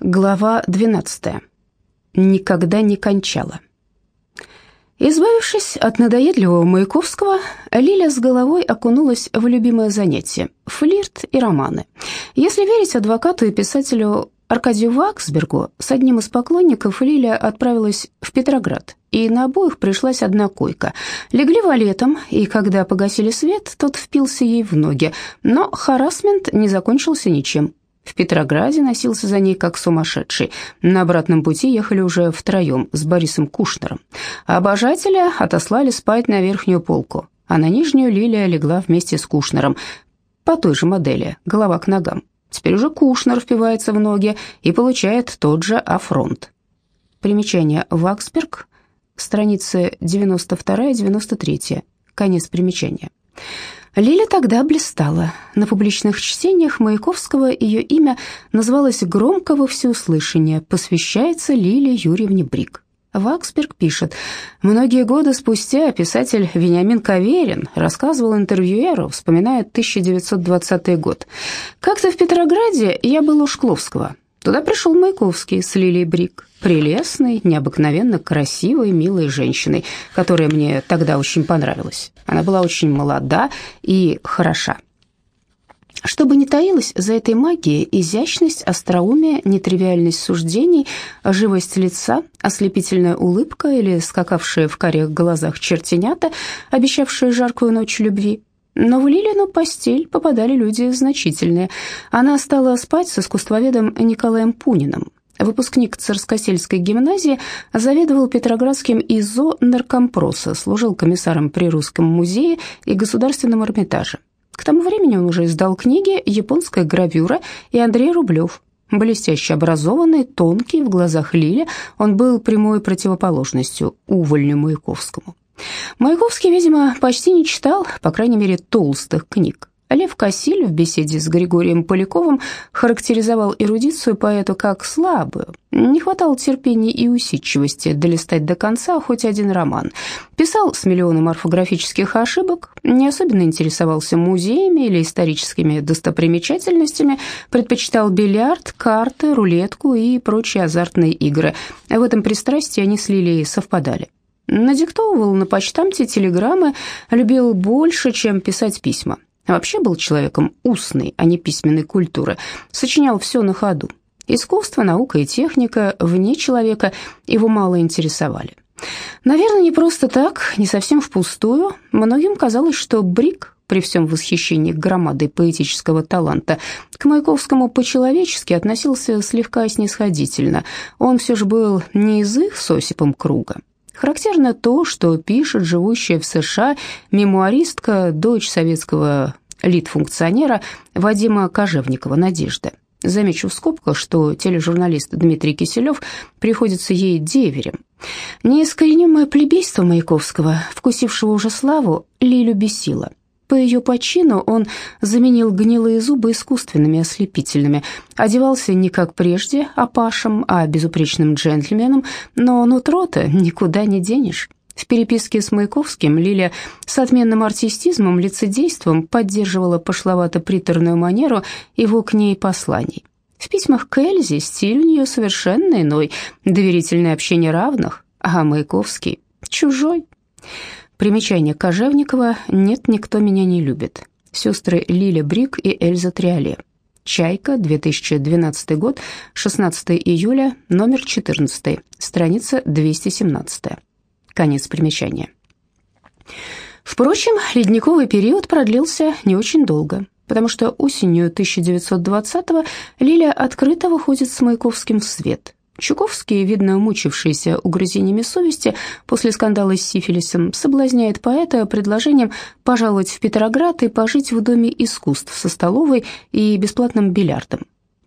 Глава 12. Никогда не кончала. Избавившись от надоедливого Маяковского, Лиля с головой окунулась в любимое занятие – флирт и романы. Если верить адвокату и писателю Аркадию Ваксбергу, с одним из поклонников Лиля отправилась в Петроград, и на обоих пришлась одна койка. Легли валетом, и когда погасили свет, тот впился ей в ноги, но харасмент не закончился ничем. В Петрограде носился за ней как сумасшедший. На обратном пути ехали уже втроем с Борисом Кушнером. Обожателя отослали спать на верхнюю полку, а на нижнюю Лилия легла вместе с Кушнером по той же модели, голова к ногам. Теперь уже Кушнер впивается в ноги и получает тот же афронт. Примечание Ваксберг, страницы 92-93, конец примечания. Лиля тогда блистала. На публичных чтениях Маяковского ее имя называлось громко во всеуслышание «Посвящается Лиле Юрьевне Брик». Ваксберг пишет, многие годы спустя писатель Вениамин Каверин рассказывал интервьюеру, вспоминая 1920 год. «Как-то в Петрограде я был у Шкловского. Туда пришел Маяковский с Лилией Брик, прелестной, необыкновенно красивой, милой женщиной, которая мне тогда очень понравилась. Она была очень молода и хороша. Что бы ни таилось за этой магией, изящность, остроумие, нетривиальность суждений, живость лица, ослепительная улыбка или скакавшие в карих глазах чертенята, обещавшие жаркую ночь любви, но в Лилину постель попадали люди значительные. Она стала спать с искусствоведом Николаем Пуниным. Выпускник Царскосельской гимназии заведовал Петроградским ИЗО наркомпроса, служил комиссаром при Русском музее и Государственном Эрмитаже. К тому времени он уже издал книги «Японская гравюра» и Андрей Рублев. Блестяще образованный, тонкий, в глазах Лили, он был прямой противоположностью увольню Маяковскому. Маяковский, видимо, почти не читал, по крайней мере, толстых книг. Лев Кассиль в беседе с Григорием Поляковым характеризовал эрудицию поэту как слабую. Не хватало терпения и усидчивости долистать до конца хоть один роман. Писал с миллионом орфографических ошибок, не особенно интересовался музеями или историческими достопримечательностями, предпочитал бильярд, карты, рулетку и прочие азартные игры. В этом пристрастии они с Лилией совпадали. Надиктовывал на почтамте телеграммы, любил больше, чем писать письма. Вообще был человеком устной, а не письменной культуры. Сочинял все на ходу. Искусство, наука и техника вне человека его мало интересовали. Наверное, не просто так, не совсем впустую. Многим казалось, что Брик при всем восхищении громадой поэтического таланта, к Маяковскому по-человечески относился слегка снисходительно. Он все же был не из их с Осипом круга. Характерно то, что пишет живущая в США мемуаристка, дочь советского литфункционера Вадима Кожевникова Надежда. Замечу в скобках, что тележурналист Дмитрий Киселев приходится ей деверем. Неискоренимое плебейство Маяковского, вкусившего уже славу, Лилю бесило. По ее почину он заменил гнилые зубы искусственными, ослепительными. Одевался не как прежде, опашем, а безупречным джентльменом, но нутро-то никуда не денешь. В переписке с Маяковским Лиля с отменным артистизмом, лицедейством поддерживала пошловато-приторную манеру его к ней посланий. В письмах к Эльзе стиль у нее совершенно иной, доверительное общение равных, а Маяковский – чужой. Примечание Кожевникова «Нет, никто меня не любит». Сестры Лиля Брик и Эльза Триоле. «Чайка», 2012 год, 16 июля, номер 14, страница 217. Конец примечания. Впрочем, ледниковый период продлился не очень долго, потому что осенью 1920-го Лиля открыто выходит с Маяковским в свет – Чуковский, видно мучившийся угрызениями совести после скандала с сифилисом, соблазняет поэта предложением пожаловать в Петроград и пожить в Доме искусств со столовой и бесплатным бильярдом.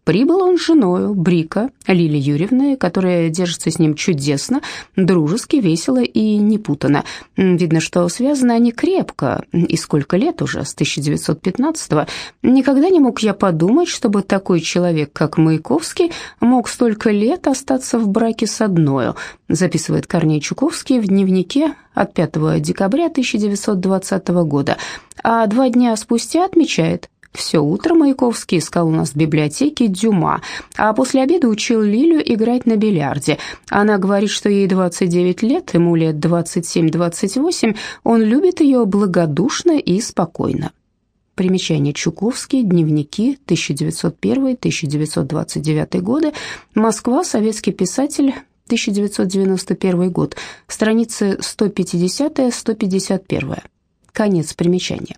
Прибыл он с женою, Брика, Лили Юрьевны, которая держится с ним чудесно, дружески, весело и непутано. Видно, что связаны они крепко, и сколько лет уже, с 1915-го. Никогда не мог я подумать, чтобы такой человек, как Маяковский, мог столько лет остаться в браке с одною, записывает Корней Чуковский в дневнике от 5 декабря 1920 года, а два дня спустя отмечает – Все утро Маяковский искал у нас в библиотеке Дюма, а после обеда учил Лилю играть на бильярде. Она говорит, что ей 29 лет, ему лет 27-28, он любит ее благодушно и спокойно. Примечание Чуковский, дневники, 1901-1929 годы, Москва, советский писатель, 1991 год, страницы 150-151. Конец примечания.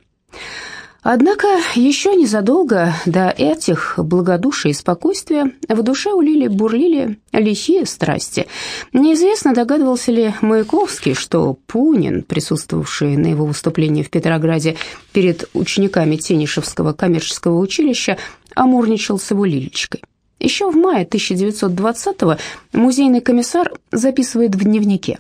Однако еще незадолго до этих благодушия и спокойствия в душе у Лили бурлили лихие страсти. Неизвестно, догадывался ли Маяковский, что Пунин, присутствовавший на его выступлении в Петрограде перед учениками Тенишевского коммерческого училища, амурничал с его Лилечкой. Еще в мае 1920-го музейный комиссар записывает в дневнике.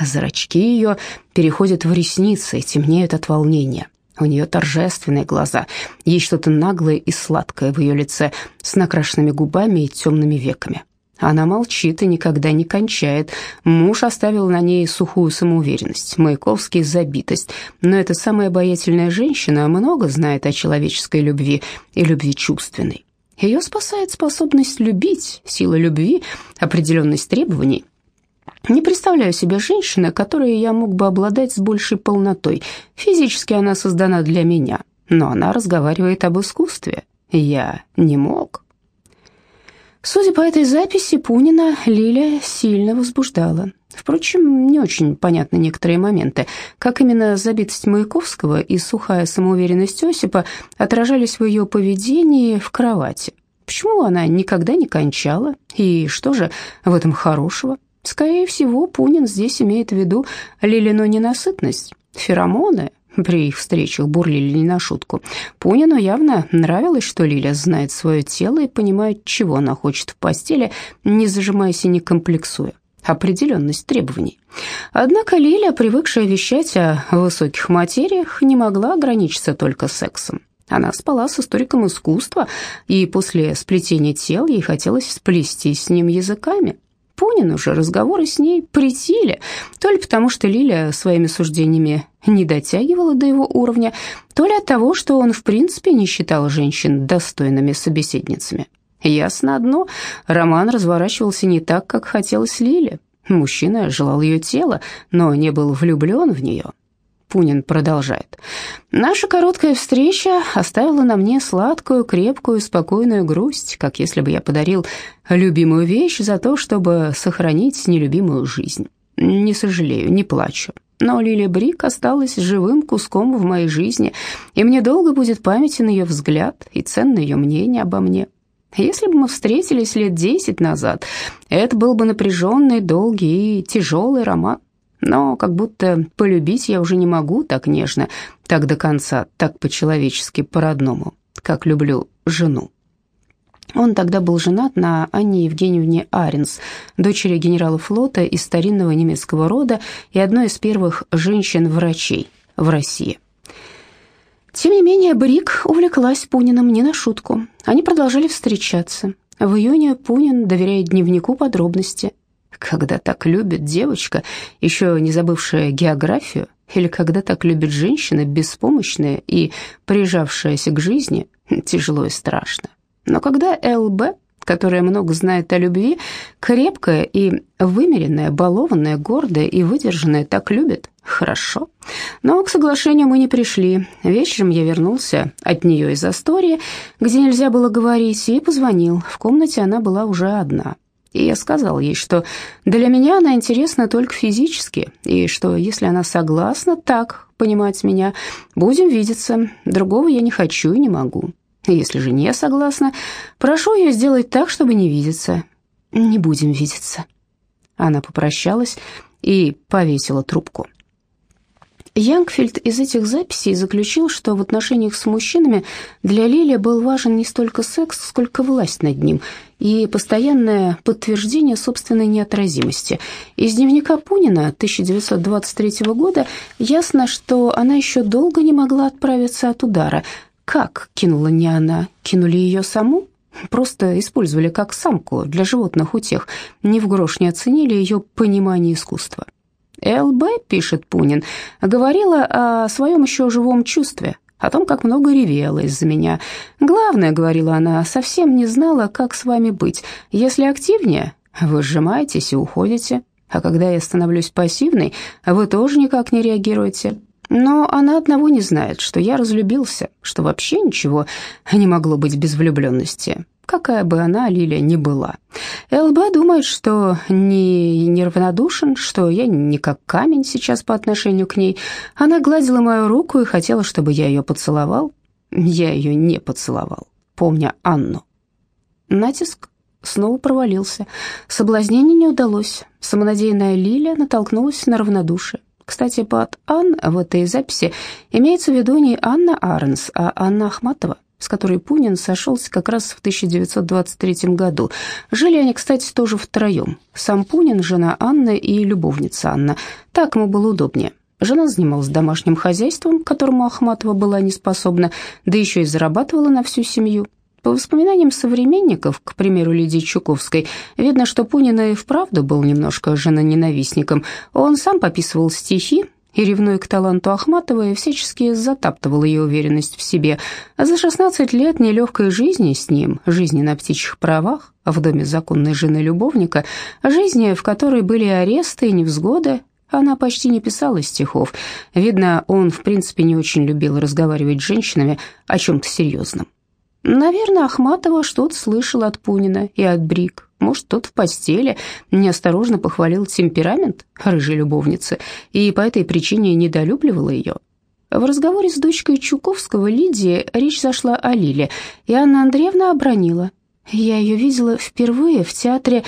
Зрачки ее переходят в ресницы и темнеют от волнения. У нее торжественные глаза, есть что-то наглое и сладкое в ее лице, с накрашенными губами и темными веками. Она молчит и никогда не кончает. Муж оставил на ней сухую самоуверенность, Маяковский – забитость. Но эта самая обаятельная женщина много знает о человеческой любви и любви чувственной. Ее спасает способность любить, сила любви, определенность требований. Не представляю себе женщины, которой я мог бы обладать с большей полнотой. Физически она создана для меня, но она разговаривает об искусстве. Я не мог. Судя по этой записи Пунина, Лиля сильно возбуждала. Впрочем, не очень понятны некоторые моменты, как именно забитость Маяковского и сухая самоуверенность Осипа отражались в ее поведении в кровати. Почему она никогда не кончала? И что же в этом хорошего? Скорее всего, Пунин здесь имеет в виду Лилину ненасытность, феромоны, при их встречах бурлили не на шутку. Пунину явно нравилось, что Лиля знает свое тело и понимает, чего она хочет в постели, не зажимаясь и не комплексуя. Определенность требований. Однако Лиля, привыкшая вещать о высоких материях, не могла ограничиться только сексом. Она спала с историком искусства, и после сплетения тел ей хотелось сплестись с ним языками. Пунину же разговоры с ней притили, то ли потому, что Лиля своими суждениями не дотягивала до его уровня, то ли от того, что он в принципе не считал женщин достойными собеседницами. Ясно одно, роман разворачивался не так, как хотелось Лиле. Мужчина желал ее тела, но не был влюблен в нее. Пунин продолжает. «Наша короткая встреча оставила на мне сладкую, крепкую, спокойную грусть, как если бы я подарил любимую вещь за то, чтобы сохранить нелюбимую жизнь. Не сожалею, не плачу. Но Лили Брик осталась живым куском в моей жизни, и мне долго будет памятен ее взгляд и ценно ее мнение обо мне. Если бы мы встретились лет десять назад, это был бы напряженный, долгий и тяжелый роман. Но как будто полюбить я уже не могу так нежно, так до конца, так по-человечески, по-родному, как люблю жену. Он тогда был женат на Анне Евгеньевне Аренс, дочери генерала флота из старинного немецкого рода и одной из первых женщин-врачей в России. Тем не менее, Брик увлеклась Пуниным не на шутку. Они продолжали встречаться. В июне Пунин доверяет дневнику подробности когда так любит девочка, еще не забывшая географию, или когда так любит женщина, беспомощная и прижавшаяся к жизни, тяжело и страшно. Но когда ЛБ, которая много знает о любви, крепкая и вымеренная, балованная, гордая и выдержанная, так любит, хорошо. Но к соглашению мы не пришли. Вечером я вернулся от нее из Астории, где нельзя было говорить, и позвонил. В комнате она была уже одна. И я сказал ей, что для меня она интересна только физически, и что если она согласна так понимать меня, будем видеться, другого я не хочу и не могу. Если же не согласна, прошу ее сделать так, чтобы не видеться. Не будем видеться. Она попрощалась и повесила трубку. Янгфельд из этих записей заключил, что в отношениях с мужчинами для Лили был важен не столько секс, сколько власть над ним и постоянное подтверждение собственной неотразимости. Из дневника Пунина 1923 года ясно, что она еще долго не могла отправиться от удара. Как кинула не она, кинули ее саму? Просто использовали как самку для животных утех, ни в грош не оценили ее понимание искусства. ЛБ, пишет Пунин, говорила о своем еще живом чувстве, о том, как много ревела из-за меня. Главное, говорила она, совсем не знала, как с вами быть. Если активнее, вы сжимаетесь и уходите, а когда я становлюсь пассивной, вы тоже никак не реагируете. Но она одного не знает, что я разлюбился, что вообще ничего не могло быть без влюбленности, какая бы она, Лилия, ни была. ЛБ думает, что не неравнодушен, что я не как камень сейчас по отношению к ней. Она гладила мою руку и хотела, чтобы я ее поцеловал. Я ее не поцеловал, помня Анну. Натиск снова провалился. Соблазнение не удалось. Самонадеянная Лилия натолкнулась на равнодушие. Кстати, под «Ан» в этой записи имеется в виду не Анна Арнс, а Анна Ахматова, с которой Пунин сошелся как раз в 1923 году. Жили они, кстати, тоже втроем. Сам Пунин, жена Анны и любовница Анна. Так ему было удобнее. Жена занималась домашним хозяйством, которому Ахматова была не способна, да еще и зарабатывала на всю семью. По воспоминаниям современников, к примеру, Лидии Чуковской, видно, что Пунин и вправду был немножко женоненавистником. Он сам пописывал стихи, и, ревнуя к таланту Ахматовой, всячески затаптывал ее уверенность в себе. А за 16 лет нелегкой жизни с ним, жизни на птичьих правах, в доме законной жены любовника, жизни, в которой были аресты и невзгоды, она почти не писала стихов. Видно, он, в принципе, не очень любил разговаривать с женщинами о чем-то серьезном. Наверное, Ахматова что-то слышала от Пунина и от Брик. Может, тот в постели неосторожно похвалил темперамент рыжей любовницы и по этой причине недолюбливала ее. В разговоре с дочкой Чуковского Лидии речь зашла о Лиле, и Анна Андреевна обронила. Я ее видела впервые в театре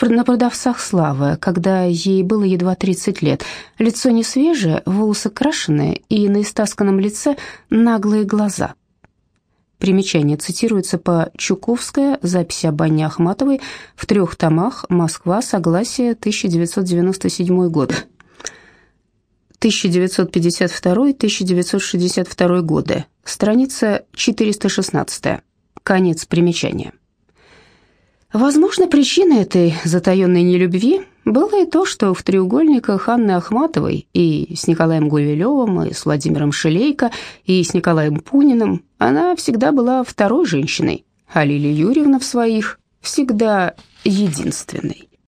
на продавцах славы, когда ей было едва 30 лет. Лицо не свежее, волосы крашеные, и на истасканном лице наглые глаза – Примечание цитируется по Чуковская, записи об Анне Ахматовой в трех томах «Москва. Согласие. 1997 год». 1952-1962 годы. Страница 416. Конец примечания. Возможно, причиной этой затаенной нелюбви было и то, что в треугольниках Анны Ахматовой и с Николаем Гувилевым, и с Владимиром Шелейко, и с Николаем Пуниным она всегда была второй женщиной, а Лилия Юрьевна в своих всегда единственной.